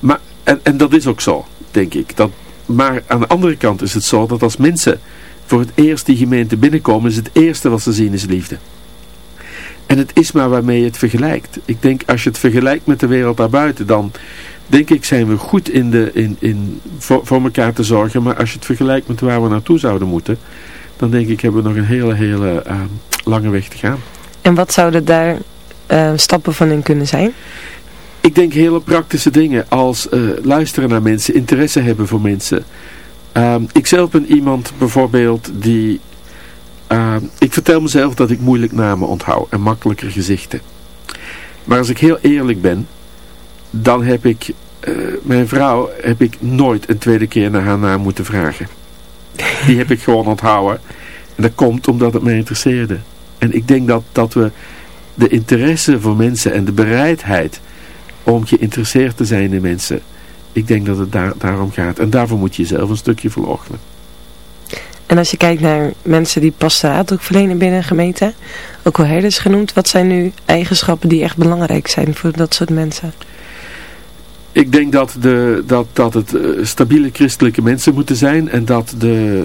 Maar, en, en dat is ook zo, denk ik. Dat, maar aan de andere kant is het zo dat als mensen voor het eerst die gemeente binnenkomen, is het eerste wat ze zien is liefde. En het is maar waarmee je het vergelijkt. Ik denk als je het vergelijkt met de wereld daarbuiten, dan denk ik zijn we goed in de, in, in, voor, voor elkaar te zorgen. Maar als je het vergelijkt met waar we naartoe zouden moeten, dan denk ik hebben we nog een hele, hele uh, lange weg te gaan. En wat zouden daar uh, stappen van in kunnen zijn? Ik denk hele praktische dingen als uh, luisteren naar mensen, interesse hebben voor mensen. Ehm, ik zelf ben iemand bijvoorbeeld die ik vertel mezelf dat ik moeilijk namen onthoud en makkelijker gezichten. Maar als ik heel eerlijk ben, dan heb ik, uh, mijn vrouw heb ik nooit een tweede keer naar haar naam moeten vragen. Die heb ik gewoon onthouden. En dat komt omdat het mij interesseerde. En ik denk dat, dat we de interesse voor mensen en de bereidheid om geïnteresseerd te zijn in mensen, ik denk dat het daar, daarom gaat. En daarvoor moet je jezelf een stukje verloochenen. En als je kijkt naar mensen die pastoraat ook verlenen binnen een gemeente, ook wel herders genoemd, wat zijn nu eigenschappen die echt belangrijk zijn voor dat soort mensen? Ik denk dat, de, dat, dat het eh, stabiele christelijke mensen moeten zijn en dat de,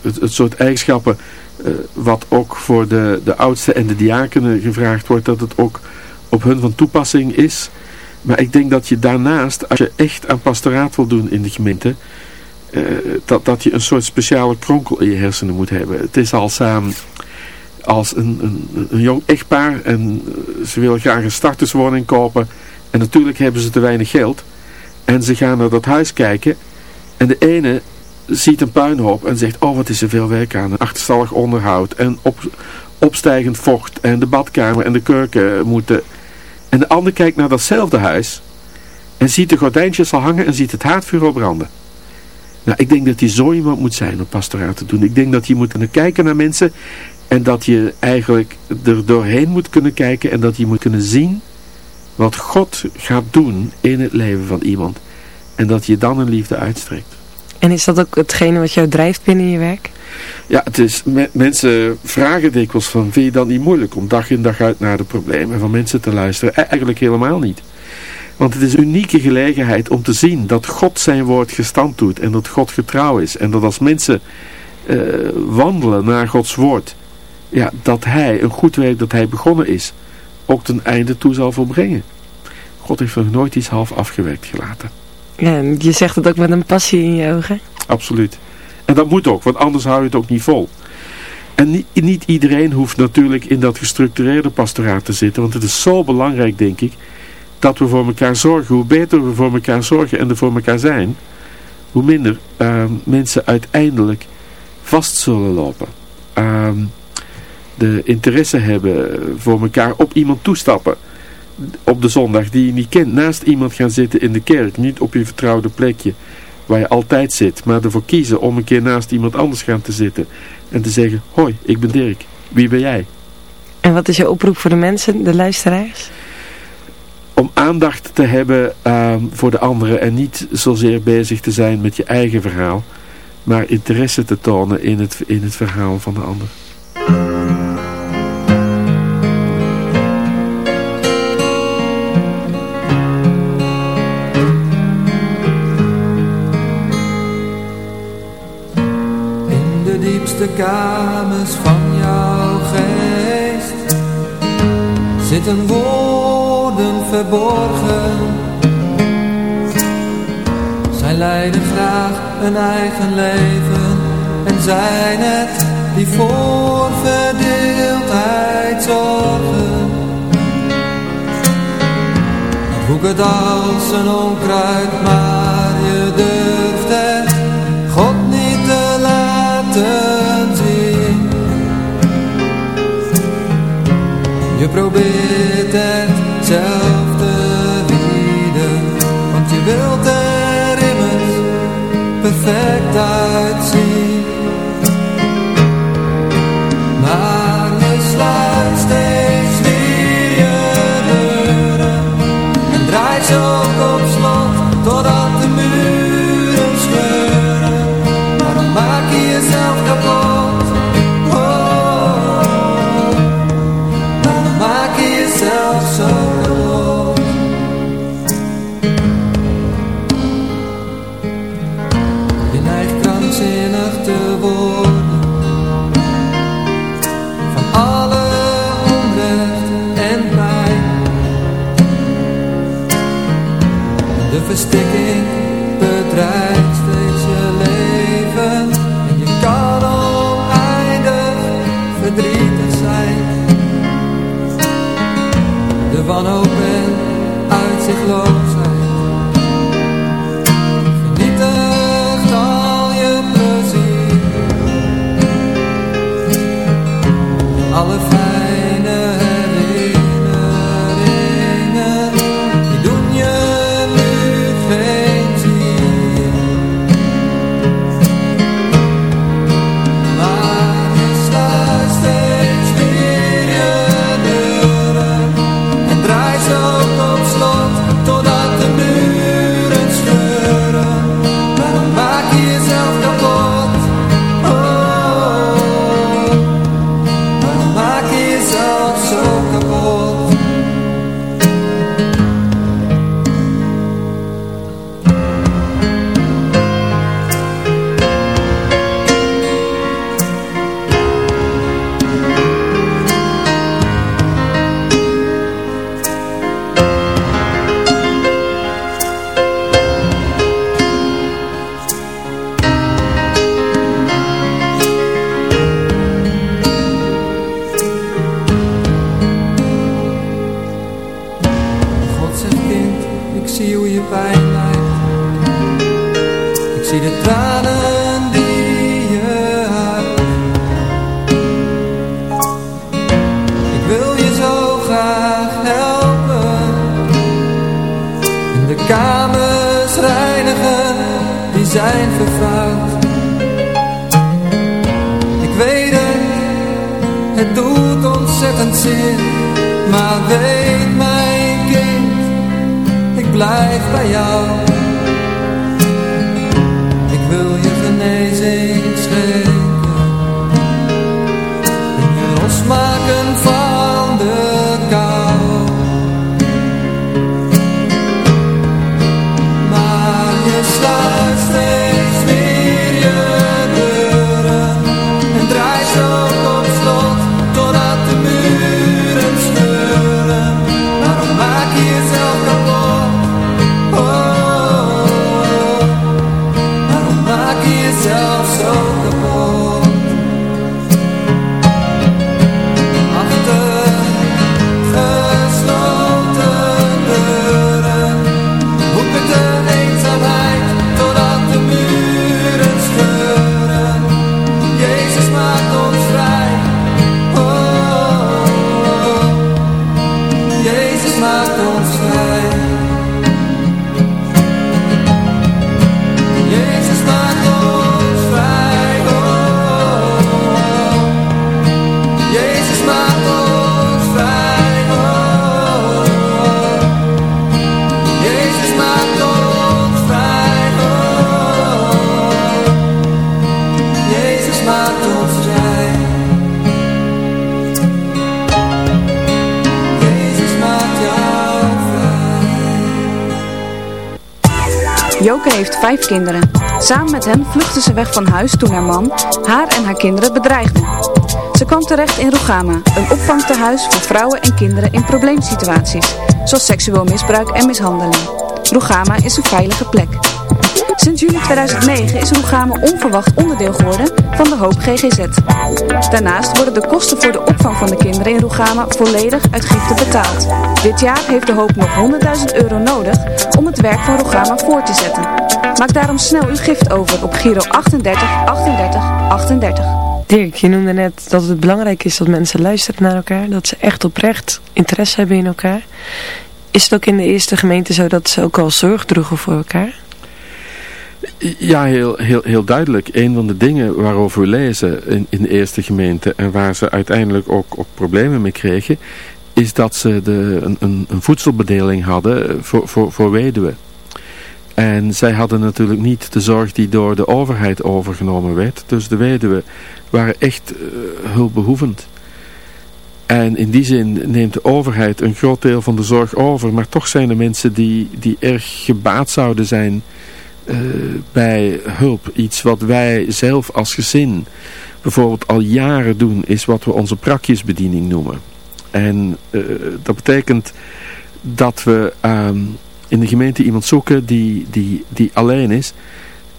het, soort eigenschappen uh, wat ook voor de, de oudsten en de diakenen gevraagd wordt, dat het ook op hun van toepassing is. Maar ik denk dat je daarnaast, als je echt aan pastoraat wil doen in de gemeente, uh, dat, dat je een soort speciale kronkel in je hersenen moet hebben. Het is als, als een, een, een, jong echtpaar en eh, ze willen graag een starterswoning kopen. En natuurlijk hebben ze te weinig geld. En ze gaan naar dat huis kijken. En de ene ziet een puinhoop en zegt, oh wat is er veel werk aan. Achterstallig onderhoud en op, opstijgend vocht en de badkamer en de keuken moeten... En de ander kijkt naar datzelfde huis en ziet de gordijntjes al hangen en ziet het haardvuur al branden. Nou, ik denk dat je zo iemand moet zijn om pastoraat te doen. Ik denk dat je moet kunnen kijken naar mensen en dat je eigenlijk er doorheen moet kunnen kijken en dat je moet kunnen zien wat God gaat doen in het leven van iemand. En dat je dan een liefde uitstrekt. En is dat ook hetgene wat jou drijft binnen je werk? Ja, het is, mensen vragen dikwijls van, vind je dan niet moeilijk om dag in dag uit naar de problemen van mensen te luisteren? E-, eigenlijk helemaal niet. Want het is een unieke gelegenheid om te zien dat God zijn woord gestand doet en dat God getrouw is. En dat als mensen uh, wandelen naar Gods woord, ja, dat hij een goed werk dat hij begonnen is, ook ten einde toe zal volbrengen. God heeft nog nooit iets half afgewerkt gelaten. Ja, je zegt het ook met een passie in je ogen. Absoluut. En dat moet ook, want anders hou je het ook niet vol. En niet, niet iedereen hoeft natuurlijk in dat gestructureerde pastoraat te zitten, want het is zo belangrijk, denk ik, dat we voor elkaar zorgen. Hoe beter we voor elkaar zorgen en er voor elkaar zijn, hoe minder uh, mensen uiteindelijk vast zullen lopen. Uh, de interesse hebben voor elkaar op iemand toestappen op de zondag die je niet kent. Naast iemand gaan zitten in de kerk. Niet op je vertrouwde plekje waar je altijd zit. Maar ervoor kiezen om een keer naast iemand anders gaan te zitten. En te zeggen, hoi, ik ben Dirk. Wie ben jij? En wat is je oproep voor de mensen, de luisteraars? Om aandacht te hebben uh, voor de anderen en niet zozeer bezig te zijn met je eigen verhaal. Maar interesse te tonen in het, in het verhaal van de ander. Kamers van jouw geest zitten woorden verborgen. Zij leiden graag een eigen leven en zijn het die voor verdeeldheid zorgen. Hoek het als een onkruid, maar je durft het God niet te laten. Probeert het zelf te bieden, want je wilt er immers perfect uitzien. Verstikking bedreigt steeds je leven. En je kan oneindig verdrietig zijn. De wanhoop en uitzichtloosheid Vernietigt al je plezier. Alle ontzettend zin, maar weet mijn kind, ik blijf bij jou. Heeft vijf kinderen. Samen met hen vluchtte ze weg van huis toen haar man haar en haar kinderen bedreigde. Ze kwam terecht in Rugama, een opvangtehuis voor vrouwen en kinderen in probleemsituaties, zoals seksueel misbruik en mishandeling. Rugama is een veilige plek. Sinds juli 2009 is Rugama onverwacht onderdeel geworden van de Hoop GGZ. Daarnaast worden de kosten voor de opvang van de kinderen in Rugama volledig uit giften betaald. Dit jaar heeft de Hoop nog 100.000 euro nodig om het werk van Rugama voor te zetten. Maak daarom snel uw gift over op Giro 38 38 38. Dirk, je noemde net dat het belangrijk is dat mensen luisteren naar elkaar. Dat ze echt oprecht interesse hebben in elkaar. Is het ook in de eerste gemeente zo dat ze ook al zorg droegen voor elkaar? Ja, heel, heel, heel duidelijk. Een van de dingen waarover we lezen in, in de eerste gemeente en waar ze uiteindelijk ook, ook problemen mee kregen, is dat ze de, een, een, voedselbedeling hadden voor, voor, voor weduwen. En zij hadden natuurlijk niet de zorg die door de overheid overgenomen werd. Dus de weduwen waren echt uh, hulpbehoevend. En in die zin neemt de overheid een groot deel van de zorg over. Maar toch zijn er mensen die, die erg gebaat zouden zijn uh, bij hulp. Iets wat wij zelf als gezin bijvoorbeeld al jaren doen, is wat we onze prakjesbediening noemen. En uh, dat betekent dat we um, in de gemeente iemand zoeken die, die, die alleen is.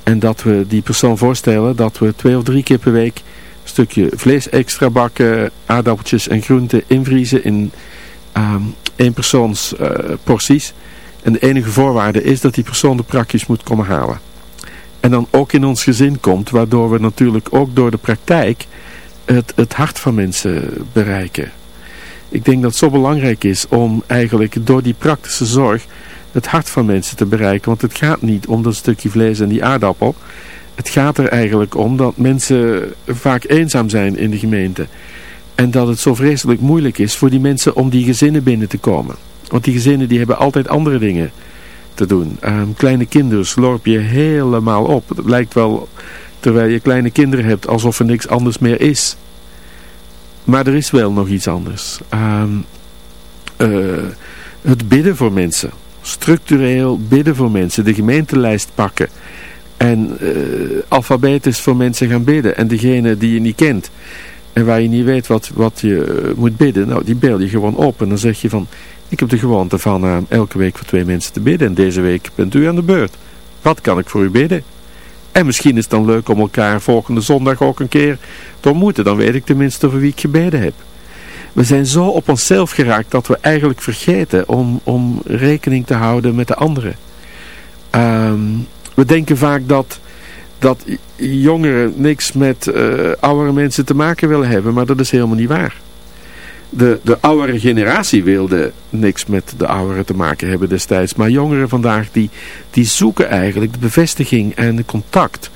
En dat we die persoon voorstellen dat we twee of drie keer per week een stukje vlees extra bakken, aardappeltjes en groenten invriezen in um, één persoons uh, porties. En de enige voorwaarde is dat die persoon de prakjes moet komen halen. En dan ook in ons gezin komt, waardoor we natuurlijk ook door de praktijk het, het hart van mensen bereiken. Ik denk dat het zo belangrijk is om eigenlijk door die praktische zorg het hart van mensen te bereiken. Want het gaat niet om dat stukje vlees en die aardappel. Het gaat er eigenlijk om dat mensen vaak eenzaam zijn in de gemeente. En dat het zo vreselijk moeilijk is voor die mensen om die gezinnen binnen te komen. Want die gezinnen die hebben altijd andere dingen te doen. Um, kleine kinderen slorp je helemaal op. Het lijkt wel, terwijl je kleine kinderen hebt, alsof er niks anders meer is. Maar er is wel nog iets anders. Um, uh, het bidden voor mensen. Structureel bidden voor mensen. De gemeentelijst pakken. En uh, alfabetisch voor mensen gaan bidden. En degene die je niet kent. En waar je niet weet wat, wat je moet bidden. Nou, die bel je gewoon op. En dan zeg je van... Ik heb de gewoonte van uh, elke week voor twee mensen te bidden. En deze week bent u aan de beurt. Wat kan ik voor u bidden? En misschien is het dan leuk om elkaar volgende zondag ook een keer te ontmoeten. Dan weet ik tenminste voor wie ik gebeden heb. We zijn zo op onszelf geraakt dat we eigenlijk vergeten om, om rekening te houden met de anderen. Um, we denken vaak dat, dat jongeren niks met uh, oudere mensen te maken willen hebben. Maar dat is helemaal niet waar. De, de oudere generatie wilde niks met de ouderen te maken hebben destijds. Maar jongeren vandaag die, die zoeken eigenlijk de bevestiging en de contact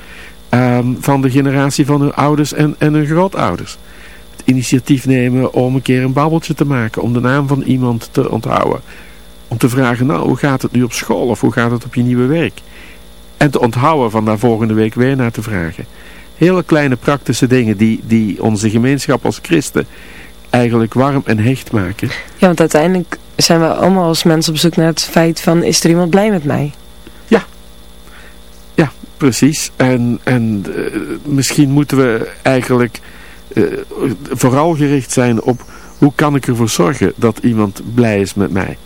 um, van de generatie van hun ouders en, en hun grootouders. Het initiatief nemen om een keer een babbeltje te maken. Om de naam van iemand te onthouden. Om te vragen, nou hoe gaat het nu op school of hoe gaat het op je nieuwe werk? En te onthouden van daar volgende week weer naar te vragen. Hele kleine praktische dingen die, die onze gemeenschap als christen eigenlijk warm en hecht maken. Ja, want uiteindelijk zijn we allemaal als mensen op zoek naar het feit van, is er iemand blij met mij? Ja, ja, precies. En, en uh, misschien moeten we eigenlijk uh, vooral gericht zijn op hoe kan ik ervoor zorgen dat iemand blij is met mij?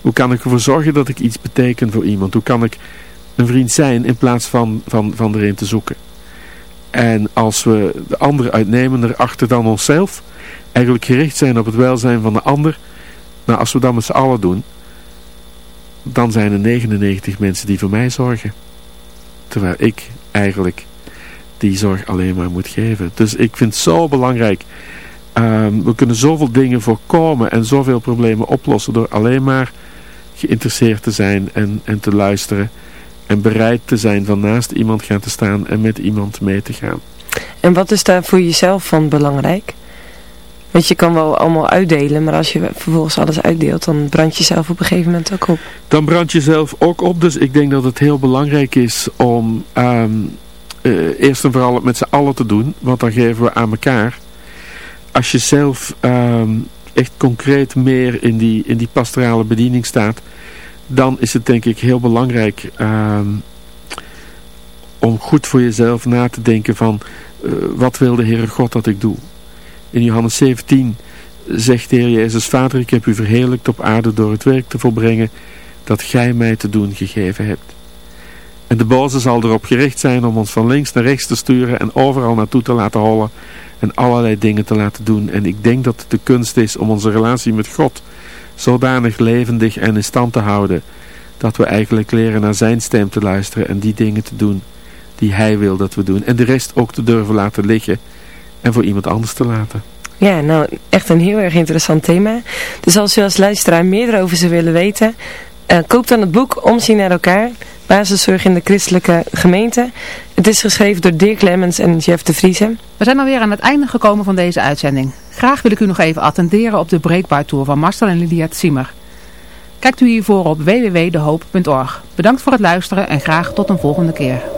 Hoe kan ik ervoor zorgen dat ik iets beteken voor iemand? Hoe kan ik een vriend zijn in plaats van, van, van erin te zoeken? En als we de andere uitnemender achter dan onszelf eigenlijk gericht zijn op het welzijn van de ander. Nou, als we dat met z'n allen doen, dan zijn er 99 mensen die voor mij zorgen. Terwijl ik eigenlijk die zorg alleen maar moet geven. Dus ik vind het zo belangrijk. Um, we kunnen zoveel dingen voorkomen en zoveel problemen oplossen door alleen maar geïnteresseerd te zijn en, en te luisteren. En bereid te zijn van naast iemand gaan te staan en met iemand mee te gaan. En wat is daar voor jezelf van belangrijk? Want je kan wel allemaal uitdelen, maar als je vervolgens alles uitdeelt, dan brand je zelf op een gegeven moment ook op. Dan brand je zelf ook op, dus ik denk dat het heel belangrijk is om um, uh, eerst en vooral het met z'n allen te doen, want dan geven we aan elkaar. Als je zelf um, echt concreet meer in die, in die pastorale bediening staat, dan is het denk ik heel belangrijk um, om goed voor jezelf na te denken van, uh, wat wil de Heere God dat ik doe? In Johannes 17 zegt de Heer Jezus, Vader, ik heb u verheerlijkt op aarde door het werk te volbrengen dat gij mij te doen gegeven hebt. En de boze zal erop gericht zijn om ons van links naar rechts te sturen en overal naartoe te laten hollen en allerlei dingen te laten doen. En ik denk dat het de kunst is om onze relatie met God zodanig levendig en in stand te houden, dat we eigenlijk leren naar zijn stem te luisteren en die dingen te doen die hij wil dat we doen. En de rest ook te durven laten liggen en voor iemand anders te laten. Ja, nou echt een heel erg interessant thema. Dus als u als luisteraar meer erover zou willen weten, uh, koop dan het boek Omzien naar elkaar, Basiszorg in de Christelijke Gemeente. Het is geschreven door Dirk Lemmens en Jeff de Vriesen. We zijn alweer aan het einde gekomen van deze uitzending. Graag wil ik u nog even attenderen op de Breekbaar Tour van Marcel en Lydia Zimmer. Kijkt u hiervoor op www.dehoop.org. Bedankt voor het luisteren en graag tot een volgende keer.